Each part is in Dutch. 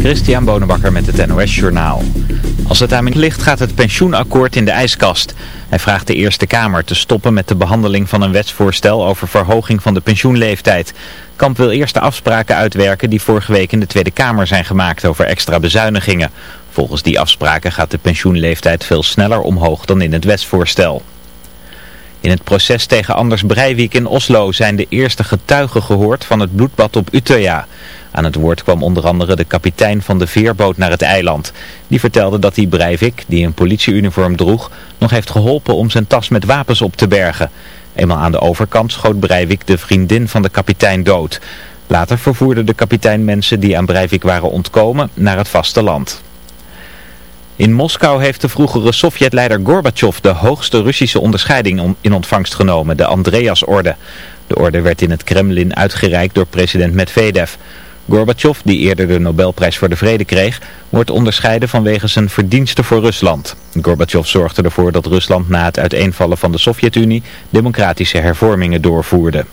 Christian Bonenbakker met het NOS Journaal. Als het aan ligt gaat het pensioenakkoord in de ijskast. Hij vraagt de Eerste Kamer te stoppen met de behandeling van een wetsvoorstel over verhoging van de pensioenleeftijd. Kamp wil eerst de afspraken uitwerken die vorige week in de Tweede Kamer zijn gemaakt over extra bezuinigingen. Volgens die afspraken gaat de pensioenleeftijd veel sneller omhoog dan in het wetsvoorstel. In het proces tegen Anders Breivik in Oslo zijn de eerste getuigen gehoord van het bloedbad op Utøya. Aan het woord kwam onder andere de kapitein van de veerboot naar het eiland. Die vertelde dat hij Breivik, die een politieuniform droeg, nog heeft geholpen om zijn tas met wapens op te bergen. Eenmaal aan de overkant schoot Breivik de vriendin van de kapitein dood. Later vervoerde de kapitein mensen die aan Breivik waren ontkomen naar het vasteland. In Moskou heeft de vroegere Sovjetleider Gorbachev de hoogste Russische onderscheiding in ontvangst genomen, de Andreas-orde. De orde werd in het Kremlin uitgereikt door president Medvedev. Gorbachev, die eerder de Nobelprijs voor de Vrede kreeg, wordt onderscheiden vanwege zijn verdiensten voor Rusland. Gorbachev zorgde ervoor dat Rusland na het uiteenvallen van de Sovjet-Unie democratische hervormingen doorvoerde.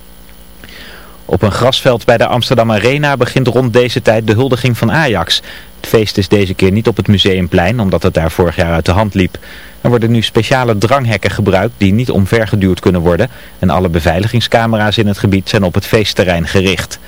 Op een grasveld bij de Amsterdam Arena begint rond deze tijd de huldiging van Ajax. Het feest is deze keer niet op het Museumplein, omdat het daar vorig jaar uit de hand liep. Er worden nu speciale dranghekken gebruikt die niet omvergeduwd kunnen worden en alle beveiligingscamera's in het gebied zijn op het feestterrein gericht.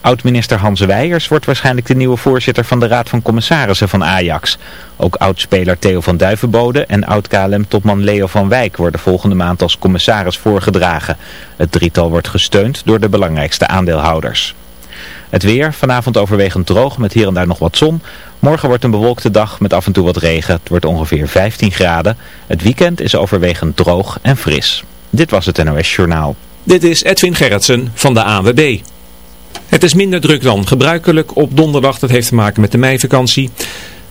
Oud-minister Hans Weijers wordt waarschijnlijk de nieuwe voorzitter van de Raad van Commissarissen van Ajax. Ook oud-speler Theo van Duivenbode en oud-KLM-topman Leo van Wijk worden volgende maand als commissaris voorgedragen. Het drietal wordt gesteund door de belangrijkste aandeelhouders. Het weer, vanavond overwegend droog met hier en daar nog wat zon. Morgen wordt een bewolkte dag met af en toe wat regen. Het wordt ongeveer 15 graden. Het weekend is overwegend droog en fris. Dit was het NOS Journaal. Dit is Edwin Gerritsen van de ANWB. Het is minder druk dan gebruikelijk op donderdag. Dat heeft te maken met de meivakantie.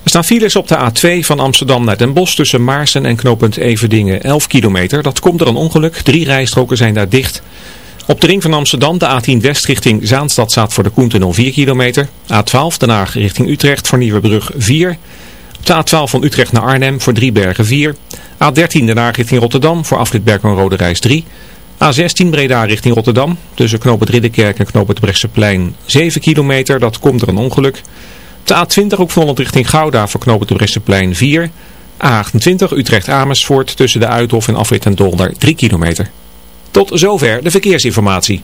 Er staan files op de A2 van Amsterdam naar Den Bosch tussen Maarsen en knooppunt Everdingen 11 kilometer. Dat komt door een ongeluk. Drie rijstroken zijn daar dicht. Op de ring van Amsterdam de A10 West richting Zaanstad staat voor de Koentunnel 4 kilometer. A12 Den Haag richting Utrecht voor Nieuwebrug 4. Op de A12 van Utrecht naar Arnhem voor Driebergen 4. A13 Den Haag richting Rotterdam voor afrit Berkman Rode Reis 3. A16 Breda richting Rotterdam. Tussen knoop Ridderkerk en knoop het Brechtseplein 7 kilometer. Dat komt er een ongeluk. De A20 ook van richting Gouda voor knoop het Brechtseplein 4. A28 Utrecht Amersfoort tussen de Uithof en Afrit en Dolder 3 kilometer. Tot zover de verkeersinformatie.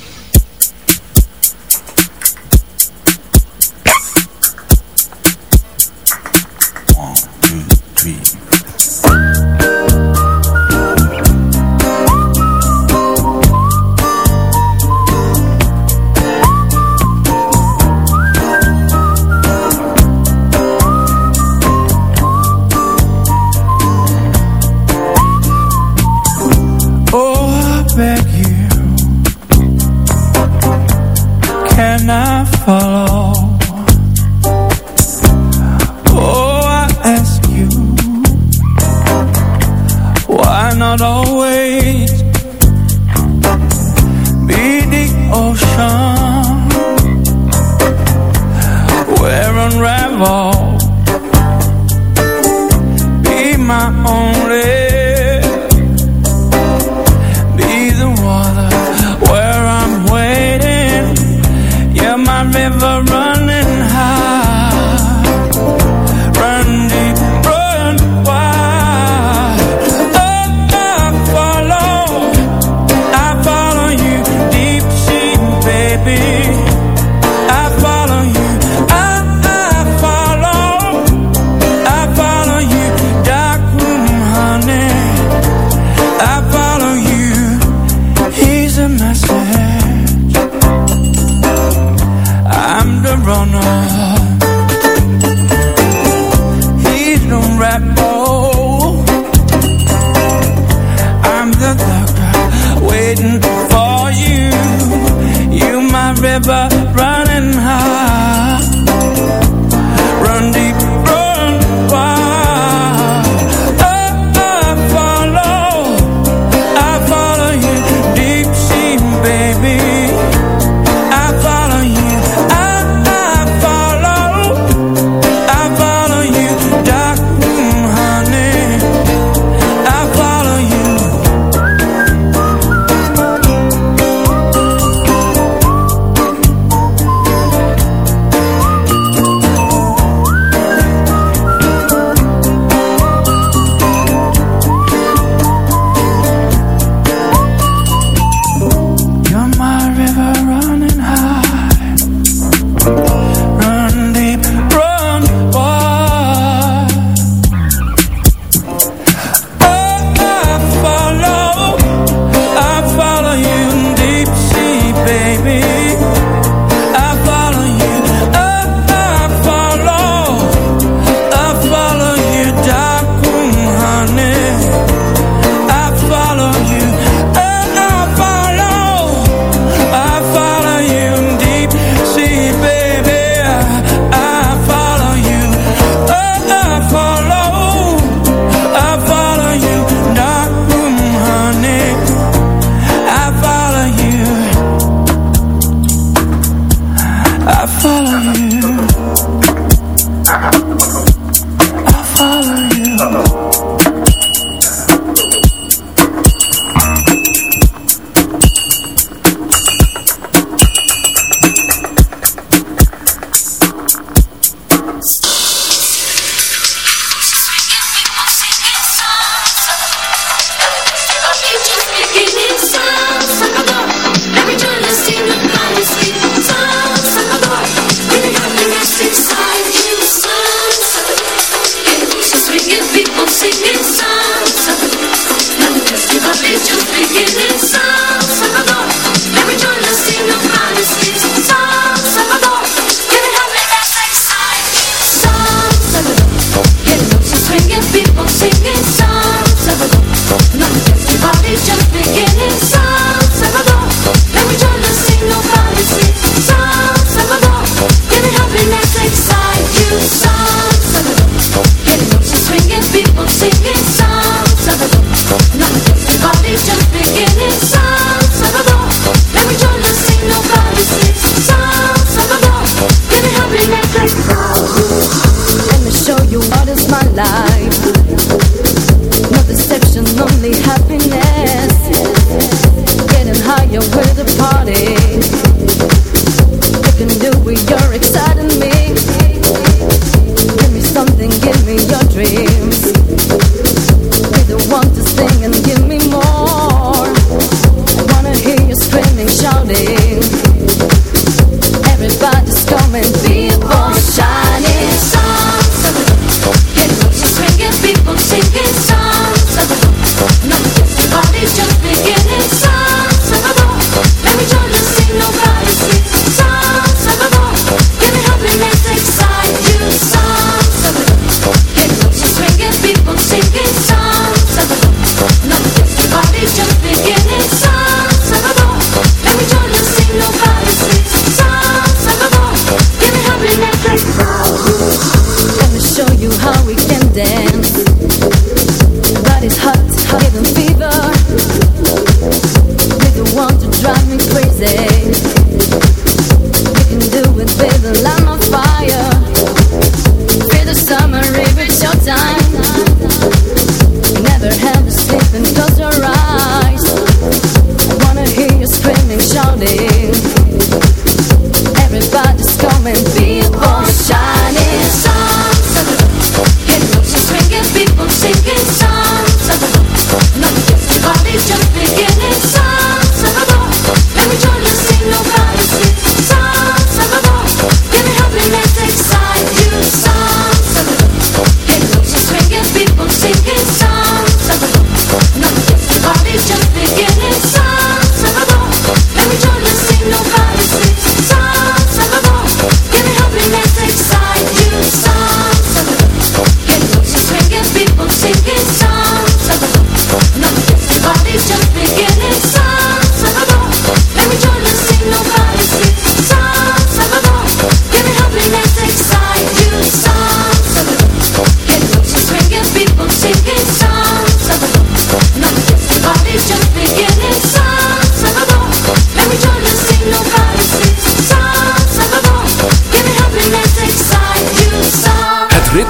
my only Be. you what is my life? No deception, only happiness. Getting higher with the party. You can do it, you're exciting me.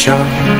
shore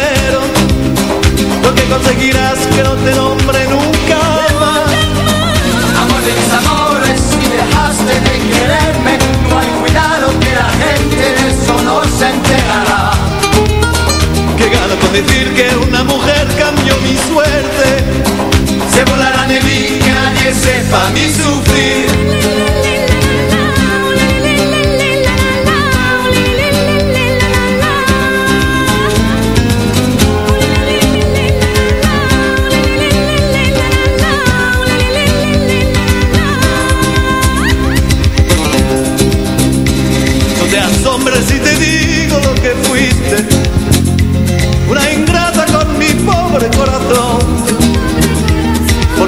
lo que conseguirás que no te nombre nunca más. Amor de mis amores, si dejaste de quererme, no hay cuidado que la gente de eso no se enterará. Que gano con decir que una mujer cambió mi suerte. Se volarán de mí, que nadie sepa mi sufrir.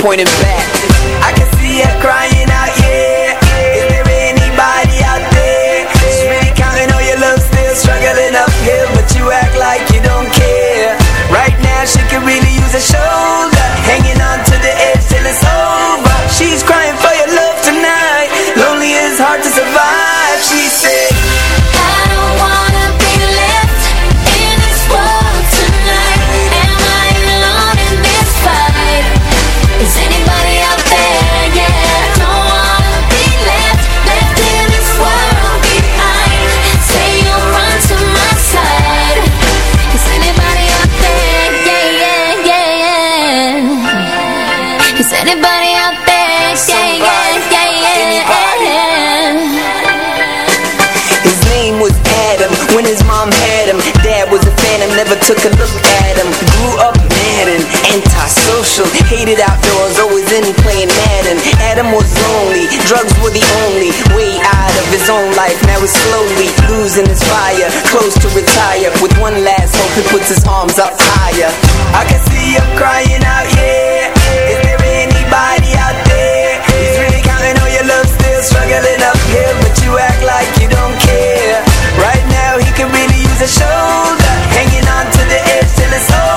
point in fact Hated after always in playing Madden. Adam was lonely, drugs were the only way out of his own life. Now he's slowly losing his fire, close to retire. With one last hope, he puts his arms up higher. I can see him crying out, yeah. Is there anybody out there? He's really counting on your love, still struggling uphill, but you act like you don't care. Right now, he could really use a shoulder, hanging on to the edge till it's over.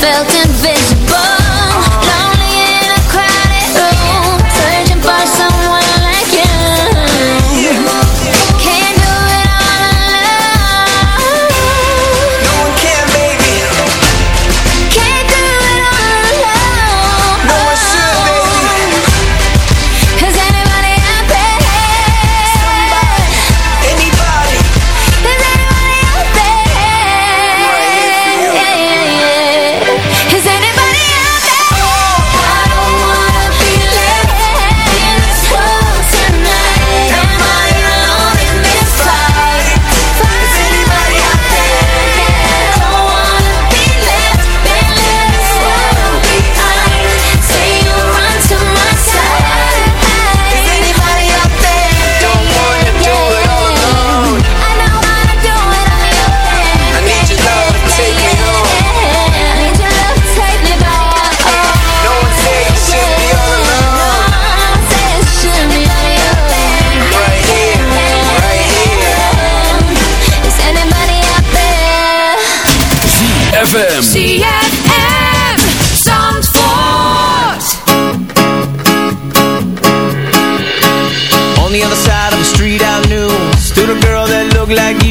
felt it. look like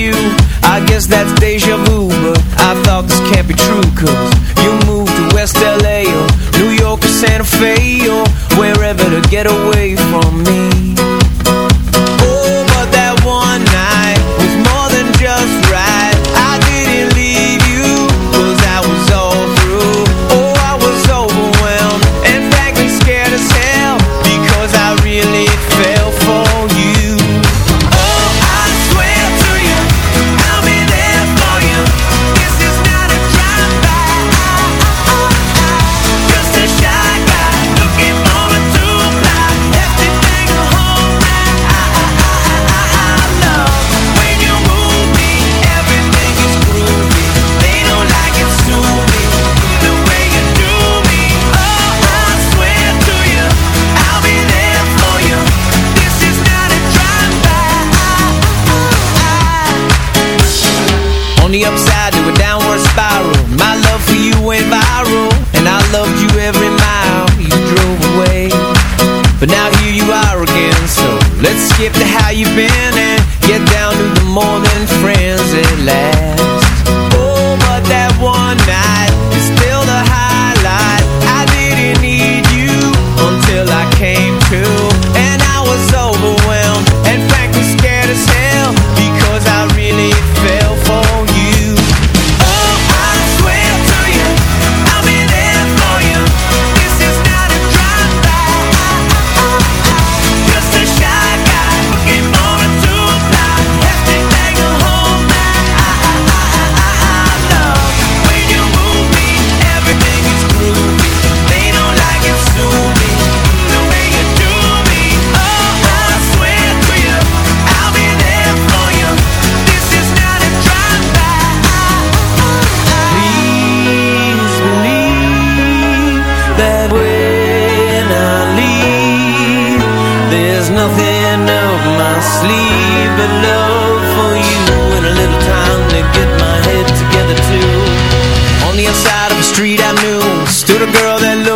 give the hat.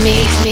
me. me.